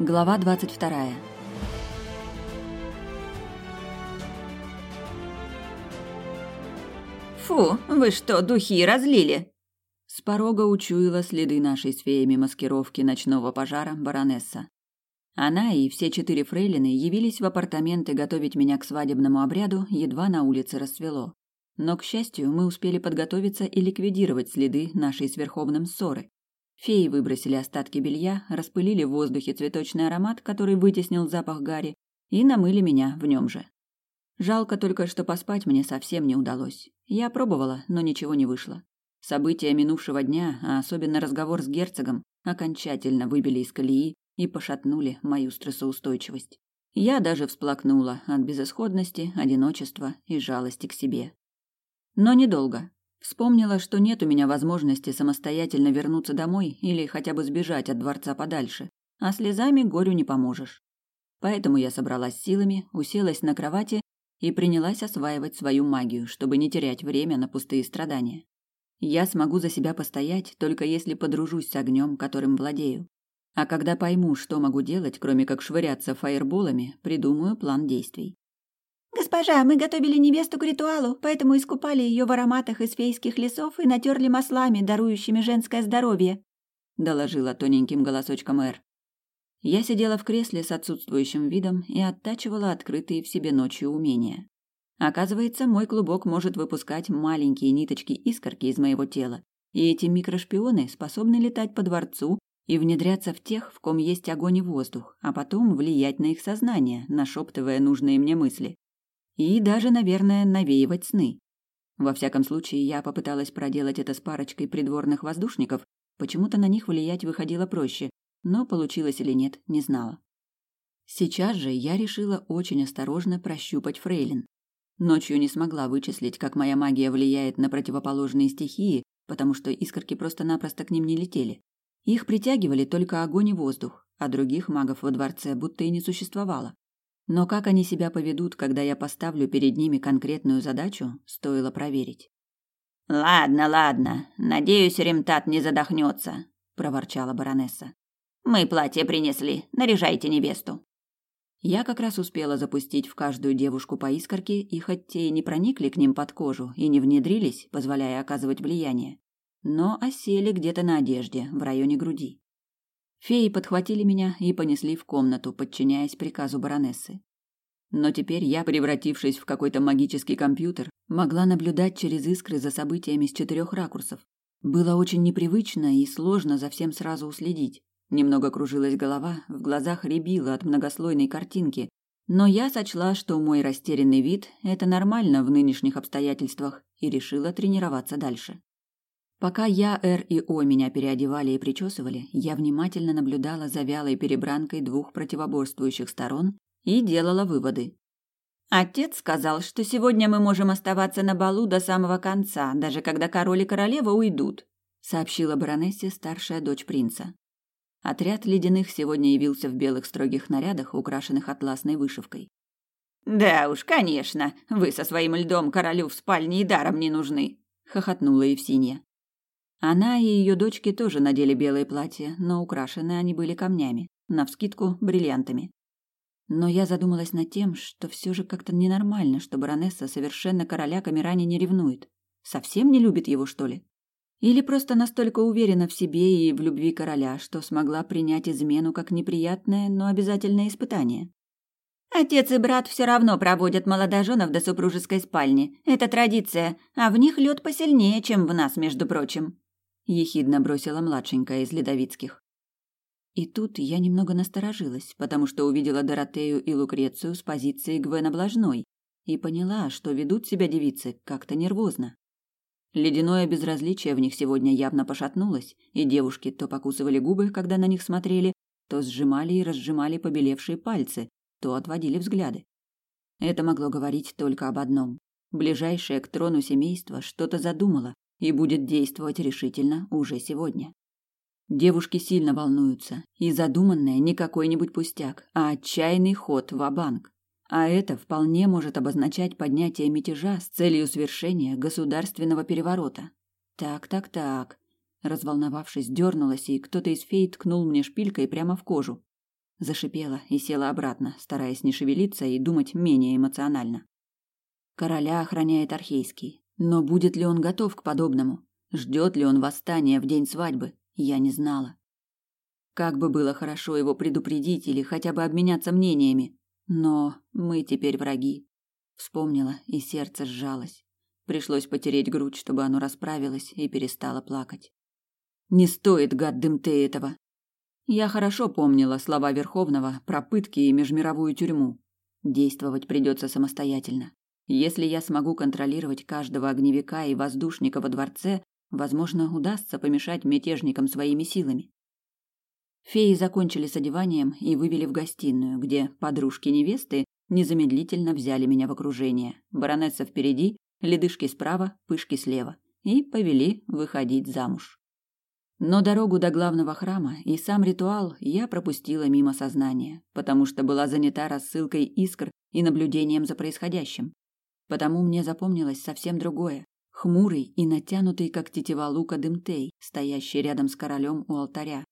Глава двадцать вторая. «Фу, вы что, духи разлили?» С порога учуяла следы нашей с феями маскировки ночного пожара баронесса. Она и все четыре фрейлины явились в апартаменты готовить меня к свадебному обряду, едва на улице рассвело. Но, к счастью, мы успели подготовиться и ликвидировать следы нашей с Верховным ссоры. Феи выбросили остатки белья, распылили в воздухе цветочный аромат, который вытеснил запах гари, и намыли меня в нем же. Жалко только, что поспать мне совсем не удалось. Я пробовала, но ничего не вышло. События минувшего дня, а особенно разговор с герцогом, окончательно выбили из колеи и пошатнули мою стрессоустойчивость. Я даже всплакнула от безысходности, одиночества и жалости к себе. Но недолго. Вспомнила, что нет у меня возможности самостоятельно вернуться домой или хотя бы сбежать от дворца подальше, а слезами горю не поможешь. Поэтому я собралась силами, уселась на кровати и принялась осваивать свою магию, чтобы не терять время на пустые страдания. Я смогу за себя постоять, только если подружусь с огнем, которым владею. А когда пойму, что могу делать, кроме как швыряться фаерболами, придумаю план действий. «Госпожа, мы готовили невесту к ритуалу, поэтому искупали ее в ароматах из фейских лесов и натерли маслами, дарующими женское здоровье», — доложила тоненьким голосочком Эр. Я сидела в кресле с отсутствующим видом и оттачивала открытые в себе ночью умения. Оказывается, мой клубок может выпускать маленькие ниточки-искорки из моего тела, и эти микрошпионы способны летать по дворцу и внедряться в тех, в ком есть огонь и воздух, а потом влиять на их сознание, нашептывая нужные мне мысли. И даже, наверное, навеивать сны. Во всяком случае, я попыталась проделать это с парочкой придворных воздушников, почему-то на них влиять выходило проще, но получилось или нет, не знала. Сейчас же я решила очень осторожно прощупать фрейлин. Ночью не смогла вычислить, как моя магия влияет на противоположные стихии, потому что искорки просто-напросто к ним не летели. Их притягивали только огонь и воздух, а других магов во дворце будто и не существовало. Но как они себя поведут, когда я поставлю перед ними конкретную задачу, стоило проверить. «Ладно, ладно. Надеюсь, Ремтат не задохнется», — проворчала баронесса. Мы платье принесли. Наряжайте невесту. Я как раз успела запустить в каждую девушку по искорке, и хоть те и не проникли к ним под кожу и не внедрились, позволяя оказывать влияние, но осели где-то на одежде, в районе груди. Феи подхватили меня и понесли в комнату, подчиняясь приказу баронессы. Но теперь я, превратившись в какой-то магический компьютер, могла наблюдать через искры за событиями с четырех ракурсов. Было очень непривычно и сложно за всем сразу уследить. Немного кружилась голова, в глазах рябило от многослойной картинки, но я сочла, что мой растерянный вид – это нормально в нынешних обстоятельствах, и решила тренироваться дальше. Пока я, Р и О меня переодевали и причесывали, я внимательно наблюдала за вялой перебранкой двух противоборствующих сторон и делала выводы. Отец сказал, что сегодня мы можем оставаться на балу до самого конца, даже когда король и королева уйдут, сообщила баронессе старшая дочь принца. Отряд ледяных сегодня явился в белых строгих нарядах, украшенных атласной вышивкой. «Да уж, конечно, вы со своим льдом королю в спальне и даром не нужны», — хохотнула Евсинья. Она и ее дочки тоже надели белые платья, но украшены они были камнями, навскидку бриллиантами. Но я задумалась над тем, что все же как-то ненормально, что баронесса совершенно короля Камерани не ревнует. Совсем не любит его, что ли? Или просто настолько уверена в себе и в любви короля, что смогла принять измену как неприятное, но обязательное испытание. Отец и брат все равно проводят молодоженов до супружеской спальни. Это традиция, а в них лед посильнее, чем в нас, между прочим. Ехидно бросила младшенькая из ледовицких. И тут я немного насторожилась, потому что увидела Доротею и Лукрецию с позиции Гвена Блажной и поняла, что ведут себя девицы как-то нервозно. Ледяное безразличие в них сегодня явно пошатнулось, и девушки то покусывали губы, когда на них смотрели, то сжимали и разжимали побелевшие пальцы, то отводили взгляды. Это могло говорить только об одном. Ближайшее к трону семейство что-то задумало и будет действовать решительно уже сегодня. Девушки сильно волнуются, и задуманное не какой-нибудь пустяк, а отчаянный ход в банк а это вполне может обозначать поднятие мятежа с целью свершения государственного переворота. Так, так, так. Разволновавшись, дернулась, и кто-то из фей ткнул мне шпилькой прямо в кожу. Зашипела и села обратно, стараясь не шевелиться и думать менее эмоционально. Короля охраняет Архейский. Но будет ли он готов к подобному? Ждет ли он восстания в день свадьбы? Я не знала. Как бы было хорошо его предупредить или хотя бы обменяться мнениями. Но мы теперь враги. Вспомнила, и сердце сжалось. Пришлось потереть грудь, чтобы оно расправилось и перестало плакать. Не стоит, гад Дымте, этого. Я хорошо помнила слова Верховного про пытки и межмировую тюрьму. Действовать придется самостоятельно. Если я смогу контролировать каждого огневика и воздушника во дворце, возможно, удастся помешать мятежникам своими силами. Феи закончили с одеванием и вывели в гостиную, где подружки невесты незамедлительно взяли меня в окружение. Баронесса впереди, ледышки справа, пышки слева, и повели выходить замуж. Но дорогу до главного храма и сам ритуал я пропустила мимо сознания, потому что была занята рассылкой искр и наблюдением за происходящим. Потому мне запомнилось совсем другое. Хмурый и натянутый, как тетива лука, Дымтей, стоящий рядом с королем у алтаря.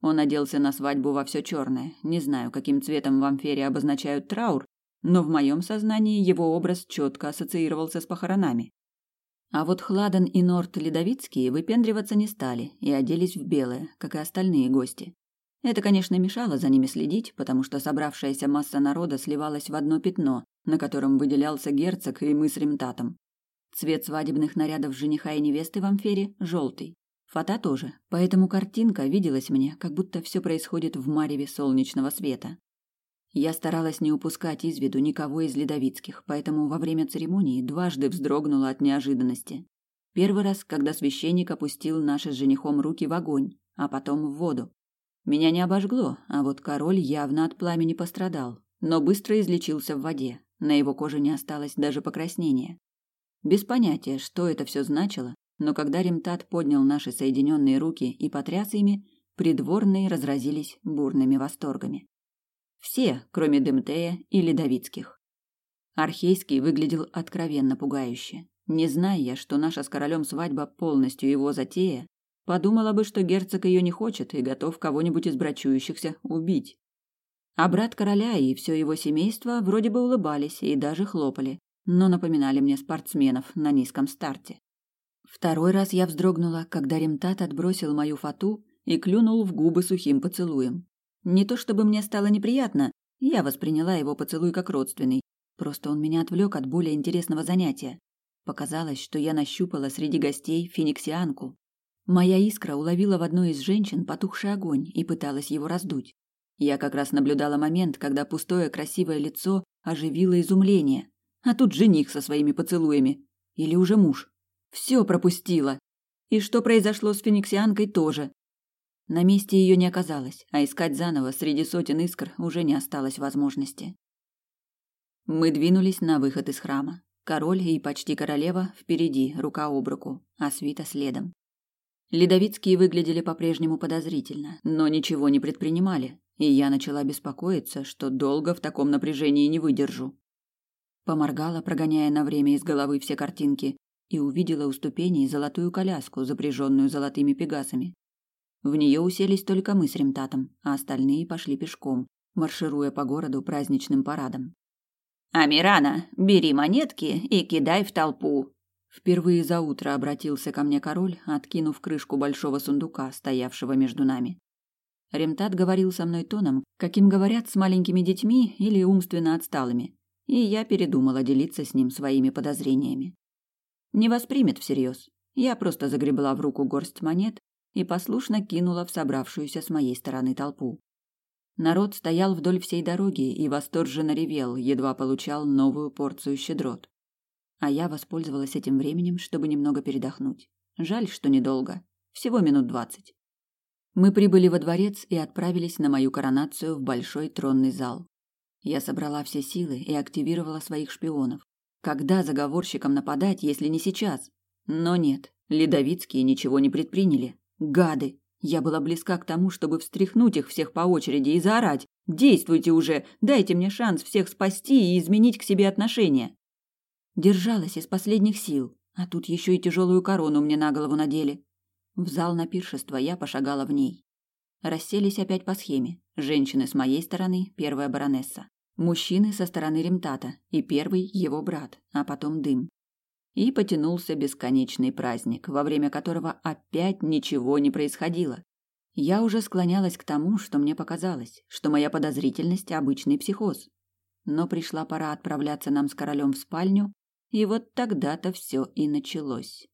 Он оделся на свадьбу во все черное. Не знаю, каким цветом в амфере обозначают траур, но в моем сознании его образ четко ассоциировался с похоронами. А вот Хладен и Норт Ледовицкие выпендриваться не стали и оделись в белое, как и остальные гости. Это, конечно, мешало за ними следить, потому что собравшаяся масса народа сливалась в одно пятно, на котором выделялся герцог и мы с Ремтатом. Цвет свадебных нарядов жениха и невесты в амфере – желтый. Фата тоже, поэтому картинка виделась мне, как будто все происходит в мареве солнечного света. Я старалась не упускать из виду никого из ледовицких, поэтому во время церемонии дважды вздрогнула от неожиданности. Первый раз, когда священник опустил наши с женихом руки в огонь, а потом в воду. Меня не обожгло, а вот король явно от пламени пострадал, но быстро излечился в воде. На его коже не осталось даже покраснения. Без понятия, что это все значило, но когда Ремтат поднял наши соединенные руки и потряс ими, придворные разразились бурными восторгами. Все, кроме Демтея и Ледовицких. Архейский выглядел откровенно пугающе. Не зная я, что наша с королем свадьба полностью его затея, подумала бы, что герцог ее не хочет и готов кого-нибудь из брачующихся убить. А брат короля и все его семейство вроде бы улыбались и даже хлопали, но напоминали мне спортсменов на низком старте. Второй раз я вздрогнула, когда Ремтат отбросил мою фату и клюнул в губы сухим поцелуем. Не то чтобы мне стало неприятно, я восприняла его поцелуй как родственный. Просто он меня отвлек от более интересного занятия. Показалось, что я нащупала среди гостей фениксианку. Моя искра уловила в одной из женщин потухший огонь и пыталась его раздуть. Я как раз наблюдала момент, когда пустое красивое лицо оживило изумление. А тут жених со своими поцелуями. Или уже муж. Все пропустила. И что произошло с фениксианкой тоже. На месте ее не оказалось, а искать заново среди сотен искр уже не осталось возможности. Мы двинулись на выход из храма. Король и почти королева впереди, рука об руку, а свита следом. Ледовицкие выглядели по-прежнему подозрительно, но ничего не предпринимали, и я начала беспокоиться, что долго в таком напряжении не выдержу. Поморгала, прогоняя на время из головы все картинки, и увидела у ступеней золотую коляску, запряженную золотыми пегасами. В нее уселись только мы с Ремтатом, а остальные пошли пешком, маршируя по городу праздничным парадом. «Амирана, бери монетки и кидай в толпу!» Впервые за утро обратился ко мне король, откинув крышку большого сундука, стоявшего между нами. Ремтат говорил со мной тоном, каким говорят с маленькими детьми или умственно отсталыми, и я передумала делиться с ним своими подозрениями. Не воспримет всерьез. Я просто загребла в руку горсть монет и послушно кинула в собравшуюся с моей стороны толпу. Народ стоял вдоль всей дороги и восторженно ревел, едва получал новую порцию щедрот. А я воспользовалась этим временем, чтобы немного передохнуть. Жаль, что недолго. Всего минут двадцать. Мы прибыли во дворец и отправились на мою коронацию в большой тронный зал. Я собрала все силы и активировала своих шпионов. Когда заговорщикам нападать, если не сейчас? Но нет, ледовицкие ничего не предприняли. Гады! Я была близка к тому, чтобы встряхнуть их всех по очереди и заорать. «Действуйте уже! Дайте мне шанс всех спасти и изменить к себе отношения!» Держалась из последних сил, а тут еще и тяжелую корону мне на голову надели. В зал на пиршество я пошагала в ней. Расселись опять по схеме. Женщины с моей стороны, первая баронесса. Мужчины со стороны Ремтата, и первый его брат, а потом дым. И потянулся бесконечный праздник, во время которого опять ничего не происходило. Я уже склонялась к тому, что мне показалось, что моя подозрительность – обычный психоз. Но пришла пора отправляться нам с королем в спальню, и вот тогда-то все и началось.